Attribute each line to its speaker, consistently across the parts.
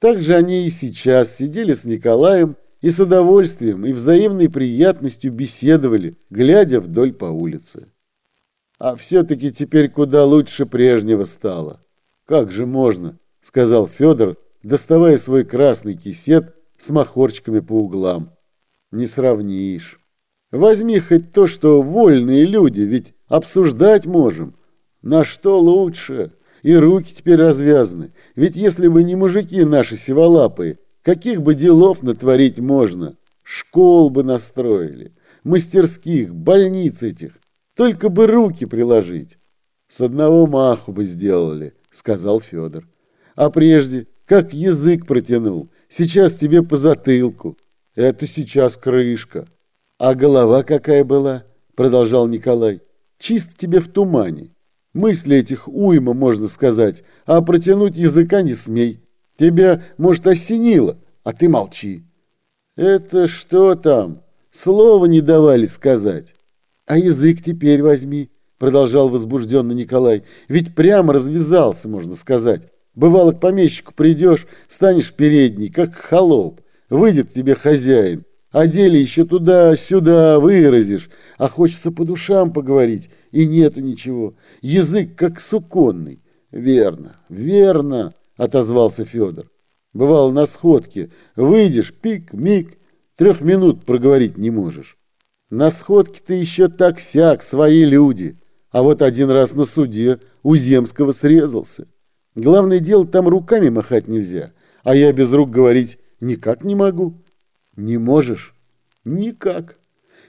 Speaker 1: Так же они и сейчас сидели с Николаем и с удовольствием и взаимной приятностью беседовали, глядя вдоль по улице. А все-таки теперь куда лучше прежнего стало. Как же можно, сказал Федор, доставая свой красный кисет с махорчиками по углам. Не сравнишь. Возьми хоть то, что вольные люди, ведь обсуждать можем. На что лучше? И руки теперь развязаны. Ведь если бы не мужики наши сиволапые, каких бы делов натворить можно? Школ бы настроили, мастерских, больниц этих. Только бы руки приложить. С одного маху бы сделали, сказал Федор. А прежде, как язык протянул, сейчас тебе по затылку. Это сейчас крышка. А голова какая была, продолжал Николай. Чисто тебе в тумане. Мысли этих уйма, можно сказать, а протянуть языка не смей. Тебя, может, осенило, а ты молчи. Это что там? Слова не давали сказать. А язык теперь возьми, продолжал возбужденно Николай. Ведь прямо развязался, можно сказать. Бывало, к помещику придешь, станешь передний, как холоп. Выйдет тебе хозяин, о деле еще туда-сюда выразишь, а хочется по душам поговорить, и нету ничего. Язык как суконный. Верно, верно, отозвался Федор. Бывало на сходке, выйдешь, пик-мик, трех минут проговорить не можешь. На сходке ты еще так-сяк, свои люди. А вот один раз на суде у Земского срезался. Главное дело, там руками махать нельзя, а я без рук говорить никак не могу. Не можешь? Никак.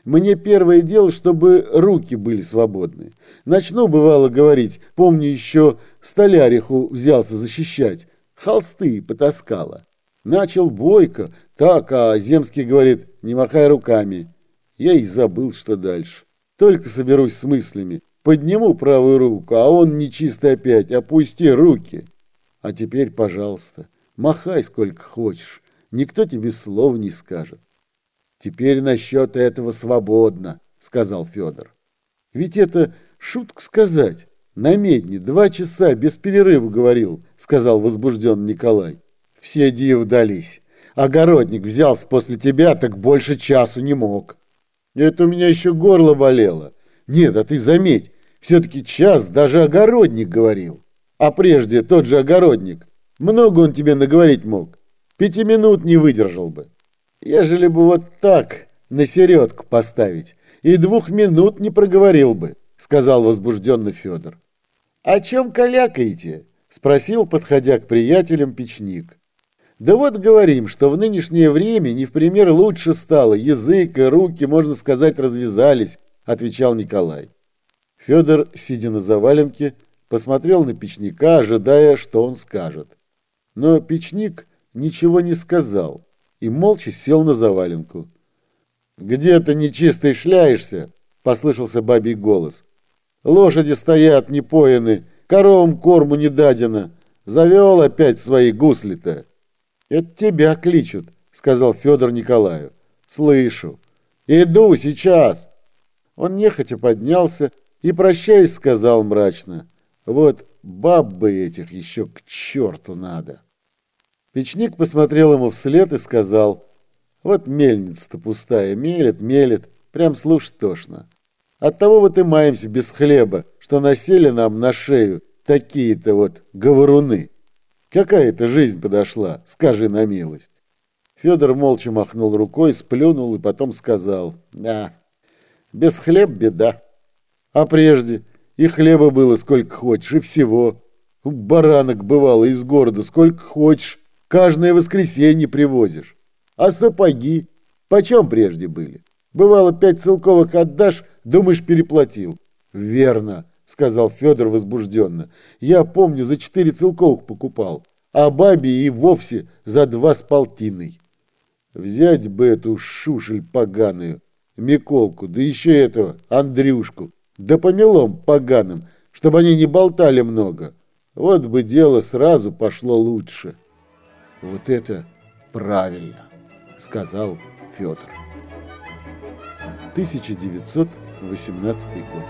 Speaker 1: Мне первое дело, чтобы руки были свободны. Начну, бывало, говорить, помню еще столяриху взялся защищать, холсты потаскала. Начал бойко, так, а Земский говорит, не махай руками. Я и забыл, что дальше. Только соберусь с мыслями, подниму правую руку, а он нечистый опять, опусти руки. А теперь, пожалуйста, махай сколько хочешь никто тебе слова не скажет. Теперь насчет этого свободно, сказал Федор. Ведь это шутка сказать. На медне два часа без перерыва говорил, сказал возбужден Николай. Все див дались. Огородник взялся после тебя, так больше часу не мог. Это у меня еще горло болело. Нет, а ты заметь, все-таки час даже огородник говорил. А прежде тот же огородник. Много он тебе наговорить мог. Пяти минут не выдержал бы. Ежели бы вот так на середку поставить, и двух минут не проговорил бы, сказал возбужденно Федор. О чем калякаете? Спросил, подходя к приятелям печник. Да вот говорим, что в нынешнее время не в пример лучше стало, язык и руки, можно сказать, развязались, отвечал Николай. Федор, сидя на заваленке, посмотрел на печника, ожидая, что он скажет. Но печник ничего не сказал и молча сел на заваленку. «Где ты нечистый шляешься?» — послышался бабий голос. «Лошади стоят непоены, коровам корму не дадено. Завел опять свои гусли-то». «Это тебя кличут», — сказал Федор Николаю. «Слышу. Иду сейчас». Он нехотя поднялся и, прощаясь, сказал мрачно. «Вот бабы этих еще к черту надо». Печник посмотрел ему вслед и сказал, «Вот мельница-то пустая, мелет, мелет, прям слушать тошно. Оттого вот и маемся без хлеба, что насели нам на шею такие-то вот говоруны. Какая-то жизнь подошла, скажи на милость». Федор молча махнул рукой, сплюнул и потом сказал, «Да, без хлеб беда. А прежде и хлеба было сколько хочешь, и всего. Баранок бывало из города сколько хочешь, Каждое воскресенье привозишь. А сапоги? Почем прежде были? Бывало, пять целковых отдашь, думаешь, переплатил. Верно, сказал Федор возбужденно. Я помню, за четыре целковых покупал, а бабе и вовсе за два с полтиной. Взять бы эту шушель поганую, Миколку, да еще этого, Андрюшку, да помелом поганым, чтобы они не болтали много. Вот бы дело сразу пошло лучше. Вот это правильно, сказал Федор. 1918 год.